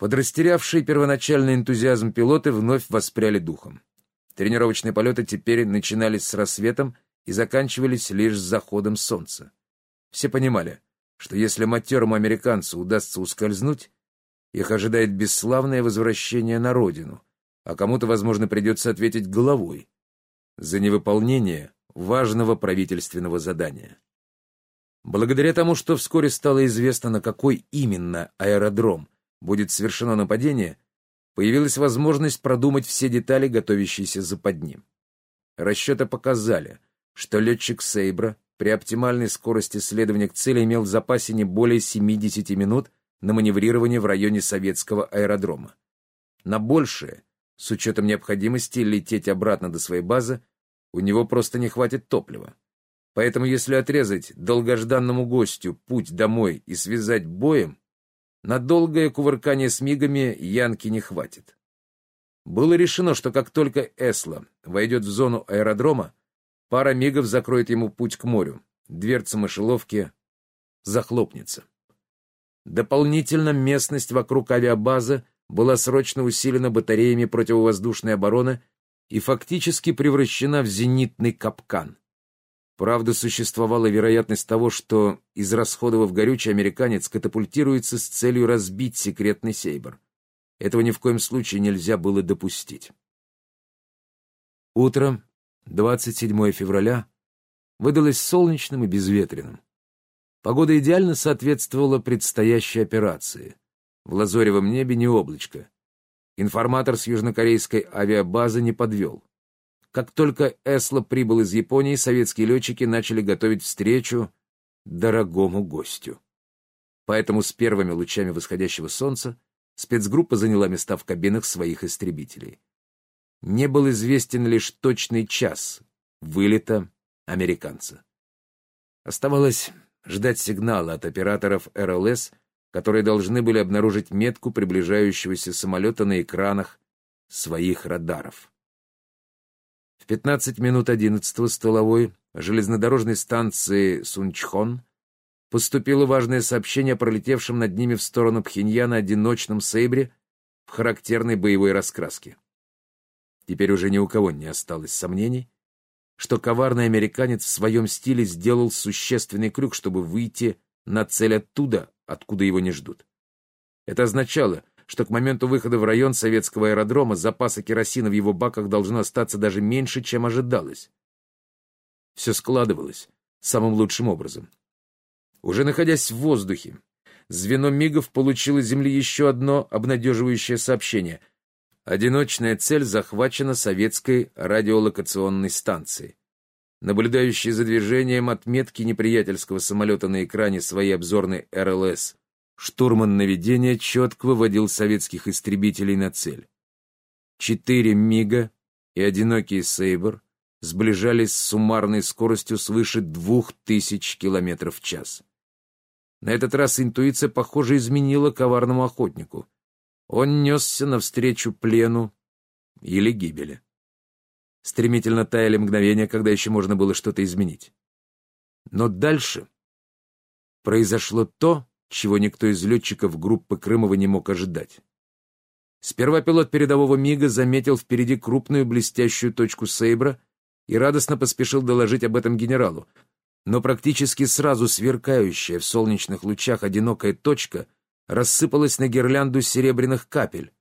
Подрастерявшие первоначальный энтузиазм пилоты вновь воспряли духом. Тренировочные полеты теперь начинались с рассветом и заканчивались лишь с заходом солнца. Все понимали, что если матерому американцу удастся ускользнуть, их ожидает бесславное возвращение на родину, а кому-то, возможно, придется ответить головой за невыполнение важного правительственного задания. Благодаря тому, что вскоре стало известно, на какой именно аэродром будет совершено нападение, появилась возможность продумать все детали, готовящиеся западни. Расчеты показали, что летчик Сейбра при оптимальной скорости следования к цели имел в запасе не более 70 минут на маневрирование в районе советского аэродрома. На большее, с учетом необходимости лететь обратно до своей базы, у него просто не хватит топлива. Поэтому если отрезать долгожданному гостю путь домой и связать боем, на долгое кувыркание с мигами Янки не хватит. Было решено, что как только Эсла войдет в зону аэродрома, пара мигов закроет ему путь к морю, дверца мышеловки захлопнется. Дополнительно местность вокруг авиабазы была срочно усилена батареями противовоздушной обороны и фактически превращена в зенитный капкан. Правда, существовала вероятность того, что, израсходовав горючий, американец катапультируется с целью разбить секретный сейбр. Этого ни в коем случае нельзя было допустить. Утро, 27 февраля, выдалось солнечным и безветренным. Погода идеально соответствовала предстоящей операции. В лазоревом небе не облачко. Информатор с южнокорейской авиабазы не подвел. Как только Эсло прибыл из Японии, советские летчики начали готовить встречу дорогому гостю. Поэтому с первыми лучами восходящего солнца спецгруппа заняла места в кабинах своих истребителей. Не был известен лишь точный час вылета американца. Оставалось ждать сигнала от операторов РЛС, которые должны были обнаружить метку приближающегося самолета на экранах своих радаров. В 15 минут 11 столовой железнодорожной станции Сунчхон поступило важное сообщение о пролетевшем над ними в сторону Пхеньяна одиночном сейбре в характерной боевой раскраске. Теперь уже ни у кого не осталось сомнений, что коварный американец в своем стиле сделал существенный крюк, чтобы выйти на цель оттуда, откуда его не ждут. Это означало, что к моменту выхода в район советского аэродрома запаса керосина в его баках должно остаться даже меньше, чем ожидалось. Все складывалось самым лучшим образом. Уже находясь в воздухе, звено МИГов получило Земли еще одно обнадеживающее сообщение. Одиночная цель захвачена советской радиолокационной станцией. Наблюдающие за движением отметки неприятельского самолета на экране своей обзорной РЛС Штурман наведения четко выводил советских истребителей на цель. Четыре МиГа и одинокий Сейбр сближались с суммарной скоростью свыше двух тысяч километров в час. На этот раз интуиция, похоже, изменила коварному охотнику. Он несся навстречу плену или гибели. Стремительно таяли мгновения, когда еще можно было что-то изменить. Но дальше произошло то, чего никто из летчиков группы Крымова не мог ожидать. Сперва пилот передового МиГа заметил впереди крупную блестящую точку Сейбра и радостно поспешил доложить об этом генералу, но практически сразу сверкающая в солнечных лучах одинокая точка рассыпалась на гирлянду серебряных капель.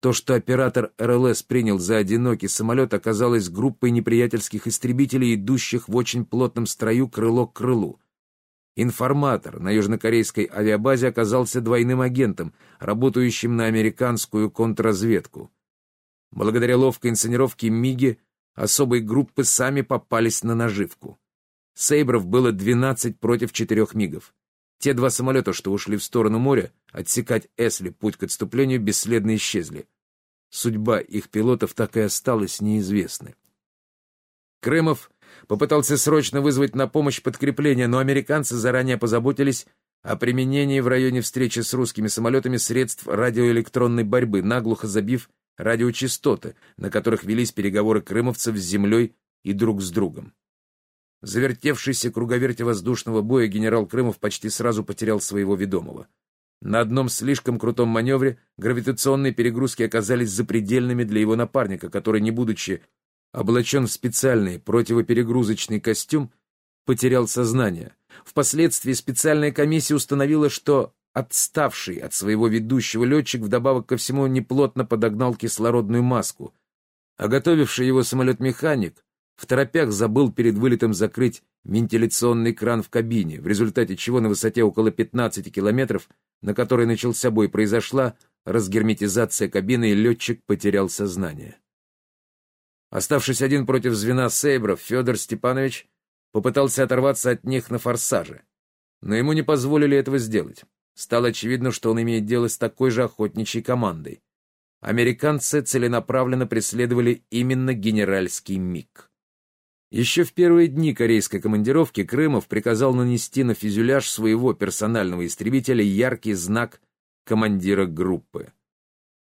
То, что оператор РЛС принял за одинокий самолет, оказалось группой неприятельских истребителей, идущих в очень плотном строю крыло к крылу. Информатор на южнокорейской авиабазе оказался двойным агентом, работающим на американскую контрразведку. Благодаря ловкой инсценировке МИГи особой группы сами попались на наживку. Сейбров было 12 против четырех МИГов. Те два самолета, что ушли в сторону моря, отсекать Эсли путь к отступлению, бесследно исчезли. Судьба их пилотов так и осталась неизвестной. Крымов попытался срочно вызвать на помощь подкрепление, но американцы заранее позаботились о применении в районе встречи с русскими самолетами средств радиоэлектронной борьбы, наглухо забив радиочастоты, на которых велись переговоры крымовцев с землей и друг с другом. Завертевшийся круговерте воздушного боя генерал Крымов почти сразу потерял своего ведомого. На одном слишком крутом маневре гравитационные перегрузки оказались запредельными для его напарника, который, не будучи облачен в специальный противоперегрузочный костюм, потерял сознание. Впоследствии специальная комиссия установила, что отставший от своего ведущего летчик вдобавок ко всему неплотно подогнал кислородную маску, а готовивший его самолет-механик в торопях забыл перед вылетом закрыть вентиляционный кран в кабине, в результате чего на высоте около 15 километров, на которой начался бой, произошла разгерметизация кабины, и летчик потерял сознание. Оставшись один против звена сейбров, Федор Степанович попытался оторваться от них на форсаже, но ему не позволили этого сделать. Стало очевидно, что он имеет дело с такой же охотничьей командой. Американцы целенаправленно преследовали именно генеральский МиГ. Еще в первые дни корейской командировки Крымов приказал нанести на фюзеляж своего персонального истребителя яркий знак командира группы.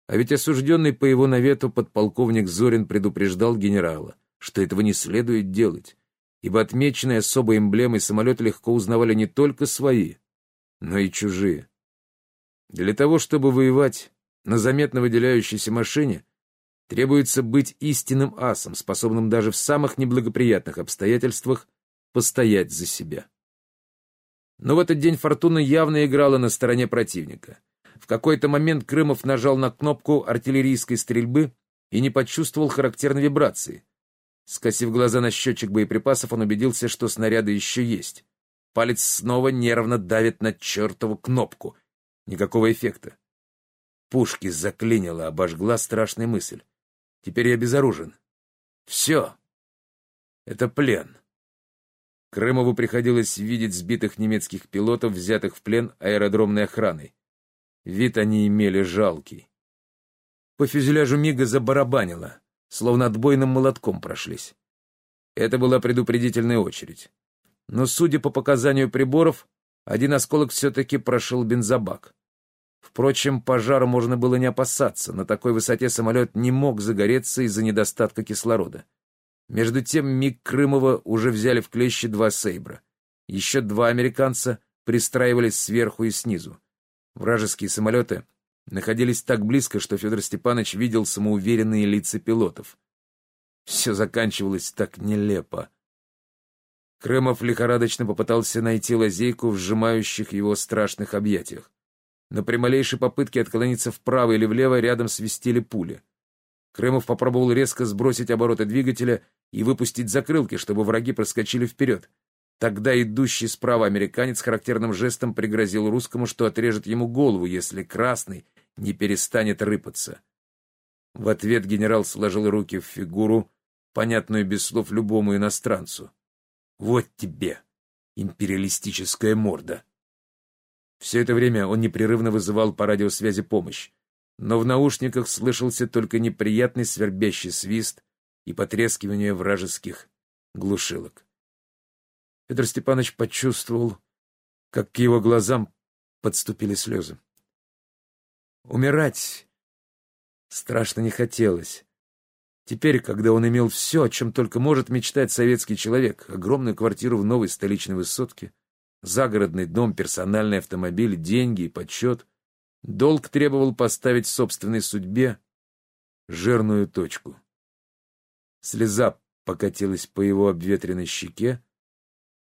А ведь осужденный по его навету подполковник Зорин предупреждал генерала, что этого не следует делать, ибо отмеченные особой эмблемой самолет легко узнавали не только свои, но и чужие. Для того, чтобы воевать на заметно выделяющейся машине, требуется быть истинным асом, способным даже в самых неблагоприятных обстоятельствах постоять за себя. Но в этот день фортуна явно играла на стороне противника. В какой-то момент Крымов нажал на кнопку артиллерийской стрельбы и не почувствовал характерной вибрации. Скосив глаза на счетчик боеприпасов, он убедился, что снаряды еще есть. Палец снова нервно давит на чертову кнопку. Никакого эффекта. Пушки заклинило, обожгла страшная мысль. Теперь я безоружен. Все. Это плен. Крымову приходилось видеть сбитых немецких пилотов, взятых в плен аэродромной охраной. Вид они имели жалкий. По фюзеляжу Мига забарабанило, словно отбойным молотком прошлись. Это была предупредительная очередь но, судя по показанию приборов, один осколок все-таки прошел бензобак. Впрочем, пожара можно было не опасаться, на такой высоте самолет не мог загореться из-за недостатка кислорода. Между тем МиГ Крымова уже взяли в клещи два «Сейбра». Еще два американца пристраивались сверху и снизу. Вражеские самолеты находились так близко, что Федор Степанович видел самоуверенные лица пилотов. Все заканчивалось так нелепо. Крымов лихорадочно попытался найти лазейку в сжимающих его страшных объятиях. Но при малейшей попытке отклониться вправо или влево рядом свистели пули. Крымов попробовал резко сбросить обороты двигателя и выпустить закрылки, чтобы враги проскочили вперед. Тогда идущий справа американец характерным жестом пригрозил русскому, что отрежет ему голову, если красный не перестанет рыпаться. В ответ генерал сложил руки в фигуру, понятную без слов любому иностранцу. Вот тебе, империалистическая морда. Все это время он непрерывно вызывал по радиосвязи помощь, но в наушниках слышался только неприятный свербящий свист и потрескивание вражеских глушилок. Петр Степанович почувствовал, как к его глазам подступили слезы. Умирать страшно не хотелось, Теперь, когда он имел все, о чем только может мечтать советский человек, огромную квартиру в новой столичной высотке, загородный дом, персональный автомобиль, деньги и почет, долг требовал поставить собственной судьбе жирную точку. Слеза покатилась по его обветренной щеке,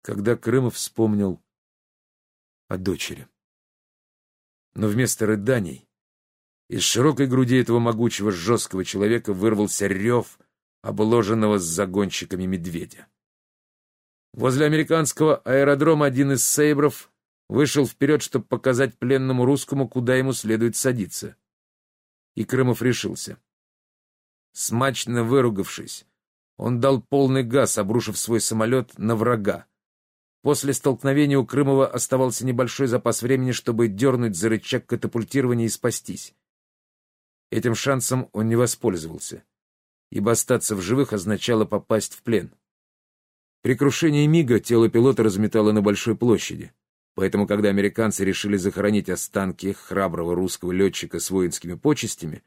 когда Крымов вспомнил о дочери. Но вместо рыданий из широкой груди этого могучего жесткого человека вырвался рев, обложенного с загонщиками медведя. Возле американского аэродрома один из сейбров вышел вперед, чтобы показать пленному русскому, куда ему следует садиться. И Крымов решился. Смачно выругавшись, он дал полный газ, обрушив свой самолет на врага. После столкновения у Крымова оставался небольшой запас времени, чтобы дернуть за рычаг катапультирования и спастись. Этим шансом он не воспользовался, ибо остаться в живых означало попасть в плен. При крушении Мига тело пилота разметало на большой площади, поэтому когда американцы решили захоронить останки храброго русского летчика с воинскими почестями,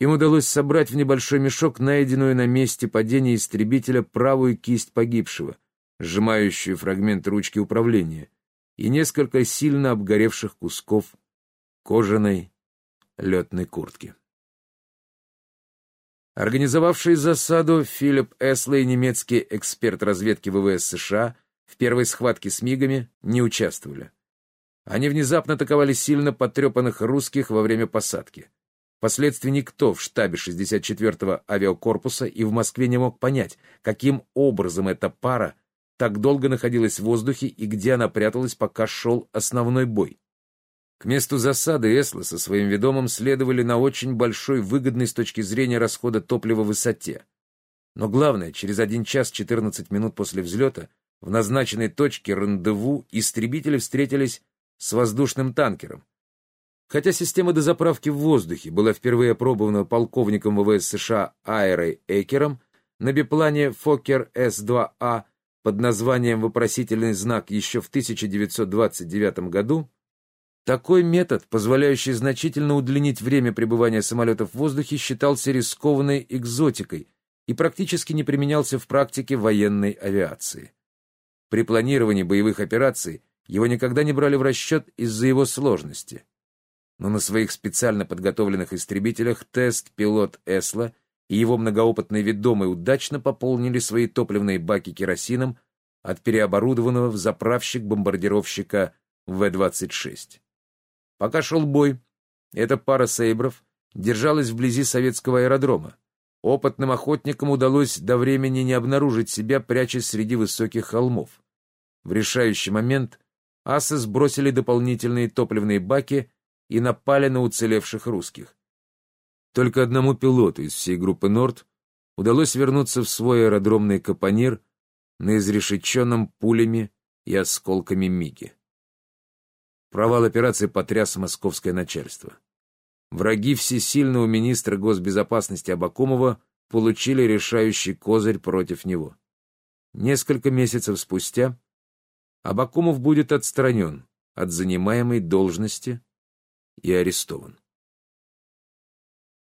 им удалось собрать в небольшой мешок найденную на месте падения истребителя правую кисть погибшего, сжимающую фрагмент ручки управления, и несколько сильно обгоревших кусков кожаной летной куртке. Организовавший засаду Филипп Эслей, немецкий эксперт разведки ВВС США, в первой схватке с МИГами не участвовали. Они внезапно атаковали сильно потрепанных русских во время посадки. Впоследствии никто в штабе 64-го авиакорпуса и в Москве не мог понять, каким образом эта пара так долго находилась в воздухе и где она пряталась, пока шел основной бой. К месту засады Эсла со своим ведомым следовали на очень большой, выгодной с точки зрения расхода топлива высоте. Но главное, через один час 14 минут после взлета в назначенной точке рандеву истребители встретились с воздушным танкером. Хотя система дозаправки в воздухе была впервые опробована полковником ВВС США Айрой Экером на биплане Фокер С-2А под названием «Вопросительный знак» еще в 1929 году, такой метод, позволяющий значительно удлинить время пребывания самолетов в воздухе, считался рискованной экзотикой и практически не применялся в практике военной авиации. При планировании боевых операций его никогда не брали в расчет из-за его сложности. Но на своих специально подготовленных истребителях тест-пилот Эсла и его многоопытный ведомый удачно пополнили свои топливные баки керосином от переоборудованного в заправщик-бомбардировщика В-26. Пока шел бой, эта пара сейбров держалась вблизи советского аэродрома. Опытным охотникам удалось до времени не обнаружить себя, прячась среди высоких холмов. В решающий момент асы сбросили дополнительные топливные баки и напали на уцелевших русских. Только одному пилоту из всей группы «Норд» удалось вернуться в свой аэродромный капонир на изрешеченном пулями и осколками Миги. Провал операции потряс московское начальство. Враги всесильного министра госбезопасности Абакумова получили решающий козырь против него. Несколько месяцев спустя Абакумов будет отстранен от занимаемой должности и арестован.